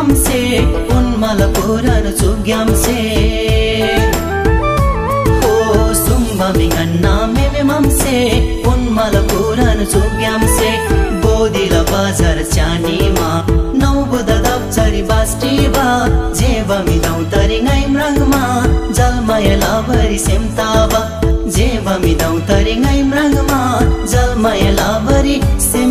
हमसे उन्माला पोरानो जोग्यामसे हो सुम्बा मिंगन्ना मेमे ममसे उन्माला पोरानो जोग्यामसे बोदिला बाज़ार चानीमा नौ बोदा दप्चरी बास्टीबा जेवा मिदौ तरिङै मृगमा जलमय लाभरी सेम्ताबा जेवा मिदौ तरिङै मृगमा जलमय लाभरी सेम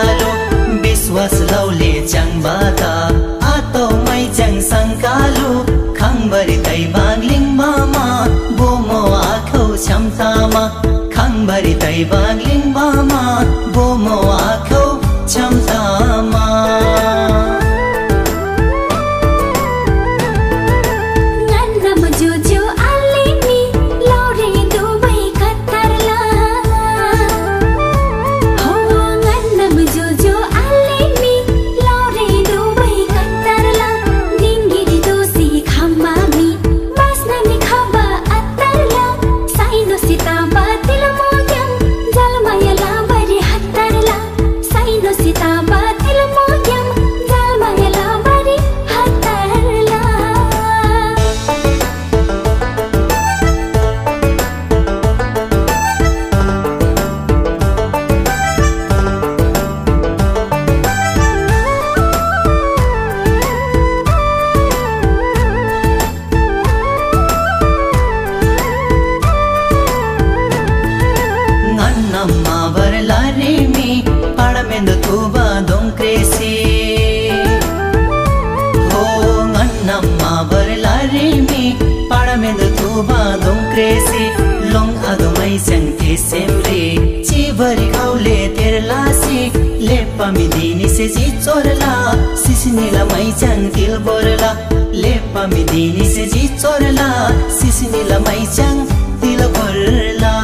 alo Biswas lauli chang bata Ato mai chang lu? Khang bari tay bang ling mama Bomo akho cham tama Khang bari tay bang ling mama Bomo akho सन्थे सेम्रे। चिभरि घाउले तेर्ला सिक लेप्पा मिदिनी से जी चोरला। सिसिनीला मै च्याङ्किल बोरला। लेप्पा मिदिनी से जी चोरला। सिसिनीला मै च्याङ तिल बोरला।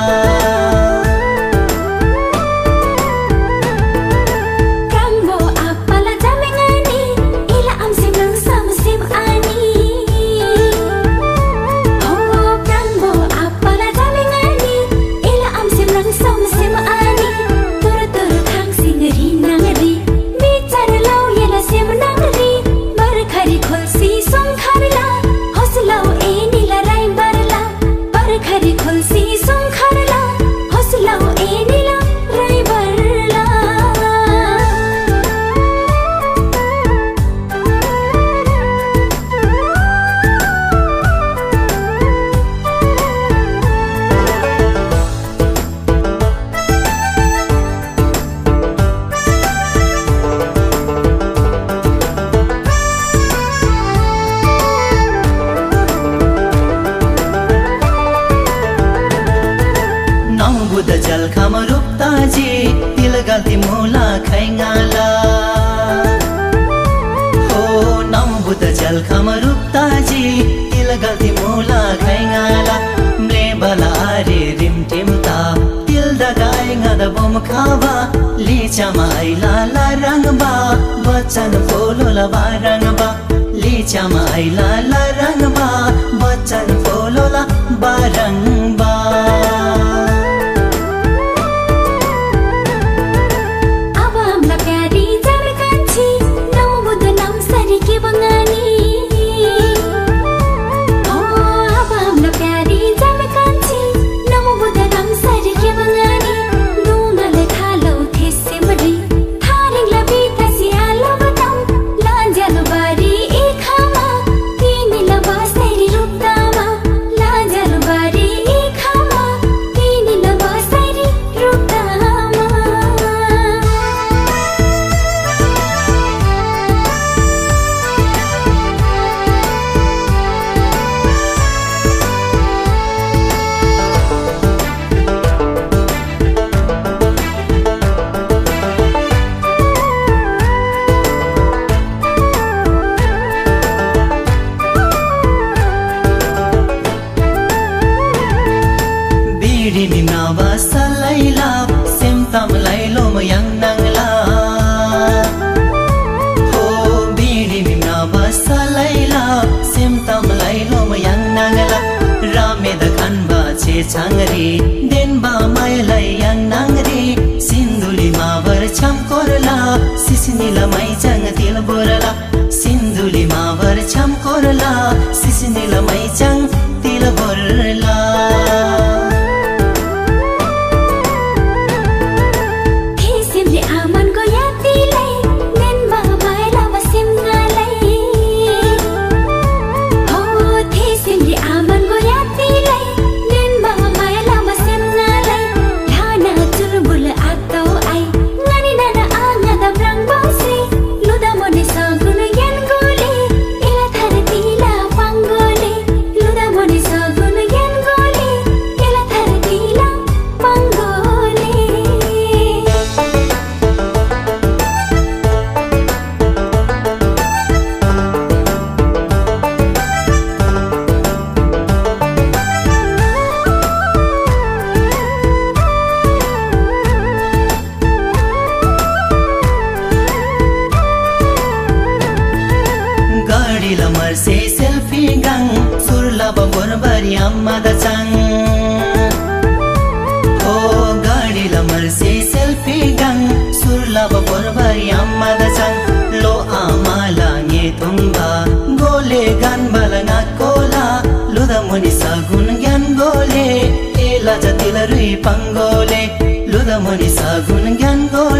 See. बम खावा लिचा माई लाला रंग बा बच्चन बोलो लबा रंग बा लिचा माई लाला रंग बा बच्चन बोलो लबा रंग भाइलाम त मै लो मैङ नङला भा लैला सिम तमलाई लो मयङ नङला रामेद कन् बेङरी लब भोरभरि अम्मा दचाङ ओ गाडीला मर्से सेल्फी गाङ सुर लब भोरभरि अम्मा दचाङ लो आमाला ने तुम्बा गोले गान बलना कोला लुद मुनि सगुन ज्ञान गोले एला जतिल रुई पंगोले लुद मुनि सगुन ज्ञान गोले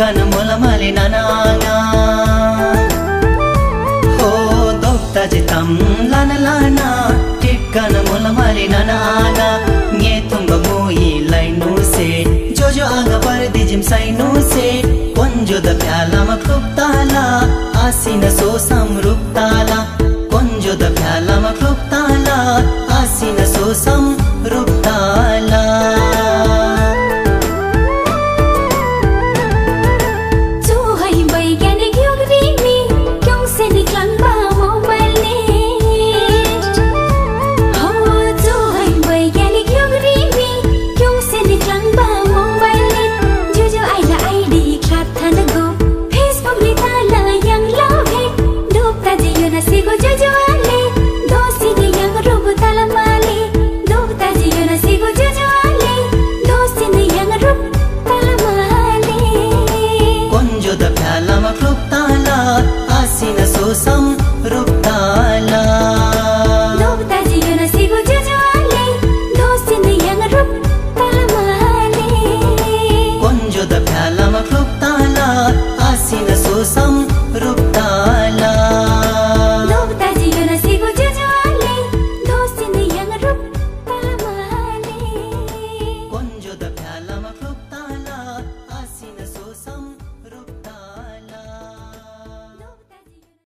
కనుమల మలిననానా హో దొక్తజి తమ్లనలానా కనుమల మలిననానా నే తుంబ మోయి లైను సే జోజో ఆగ పరది జిమ్ సైను సే కొంజుద ప్యాలమ కృప్తాలా ఆసిన సో సంరుప్త